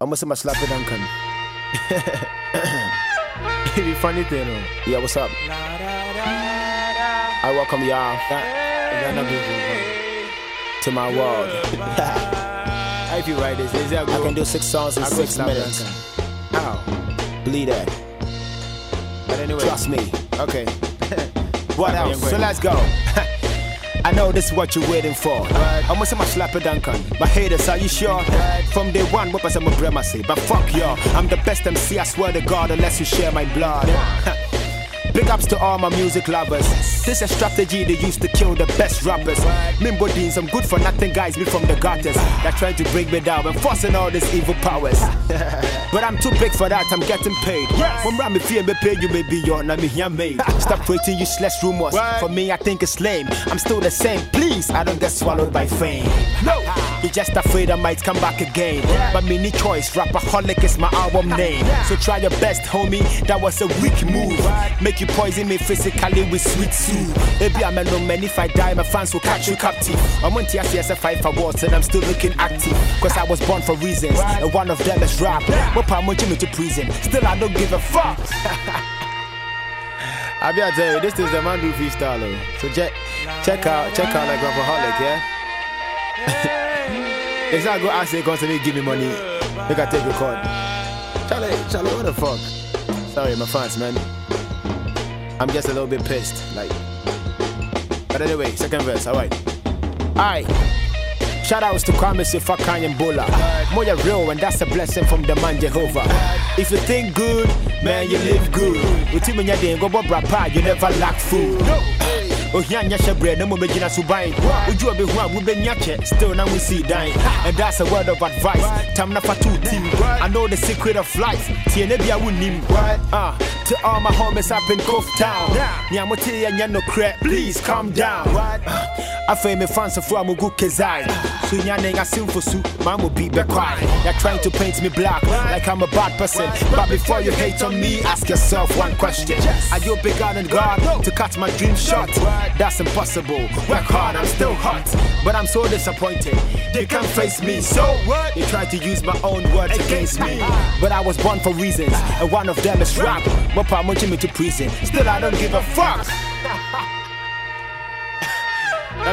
I'ma say my slap it Duncan. It be funny thing, oh. Uh, yeah, what's up? I welcome y'all to my world. I feel right this. Is that I can do six songs in I six minutes. How? Believe that. But anyway. Trust me. Okay. What else? So let's go. I know this is what you're waiting for. Right. Say my slap it Duncan. My haters, are you sure? From day one, what was I'm a say? But fuck y'all. I'm the best MC, I swear to God, unless you share my blood. Big ups to all my music lovers. This is a strategy they used to kill the best rappers. Mimbo Deans, I'm good for nothing, guys. Me from the gutters. They're trying to break me down and forcing all these evil powers. but I'm too big for that, I'm getting paid. When Rami fear me pay you, maybe you're not me here made. Stop creating useless rumors. For me, I think it's lame. I'm still the same. Please, I don't get swallowed by fame. No, you're just afraid I might come back again. But me need choice, rapaholic is my album name. So try your best, homie. That was a weak move. Make you poison me physically with sweet soup. Maybe I'm a no man. If I die, my fans will catch you captive. I'm on TSS five awards and I'm still looking active. Cause I was born for reasons, and one of them is rap. But I'm me to prison. Still, I don't give a fuck. I be I tell you, this is the man do freestyle. Oh. So check, check out, check out like Rapaholic, yeah. It's not go ask you constantly give me money. Make I take a card. Charlie, Charlie, what the fuck? Sorry, my fans, man. I'm just a little bit pissed, like. But anyway, second verse, alright. Aye. Shout outs to Kwame Sifakan and Bola. Moya real, and that's a blessing from the man Jehovah. If you think good, man, you live good. With him and your day, go brapa, you never lack food. Oh, here, Yasha bread, no more Megina Subai. Would you be one, we be Yache, still now we see dying. And that's a word of advice. Tamna Fatu team. I know the secret of life. Tienebia Wunim. Ah, to all my homies up in Cove Town. Niamote and Yano Crap, please calm down. I feel me fans of Ramugu Kezai. So Yaning a simple suit, Mamu be be quiet. You're trying to paint me black like I'm a bad person. But before you hate on me, ask yourself one question. Are you bigger than God to cut my dream short? That's impossible. Work hard, I'm still hot. But I'm so disappointed. They can't face me. So what? They try to use my own words against me. But I was born for reasons, and one of them is rap. Mopa munching me to prison. Still, I don't give a fuck.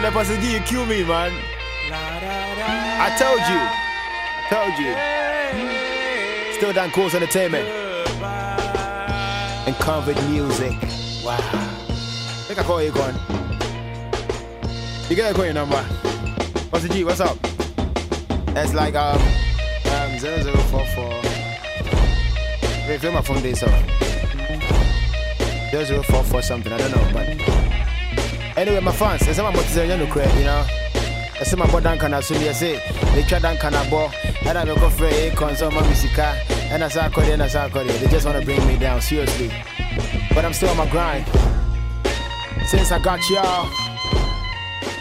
The person you kill me, man. I told you. I told you. Still done course entertainment. And covered music. Wow. I think I call you going. You gotta call your number. What's the G? What's up? It's like um um zero zero four four. Wait, feel my phone days up. Zero zero four four something. I don't know, but anyway, my fans. There's some motivation you know, you know. I say my boy Duncan as say they try Duncan a ball, and I go for a console my musica, and I say I call it, and I say I. They just wanna bring me down seriously, but I'm still on my grind. Since I got y'all,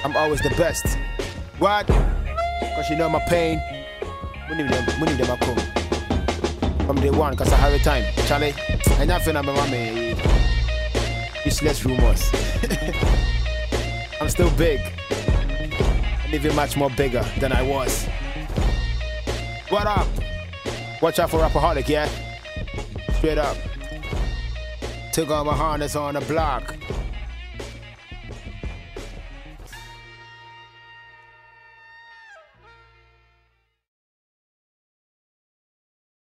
I'm always the best. What? Cause you know my pain. We need them, we need them at home. From day one, cause I have a time. Charlie, and nothing I'm mommy. Useless rumors. I'm still big. And even much more bigger than I was. What up? Watch out for Rapaholic, yeah? Straight up. Took all my harness on the block.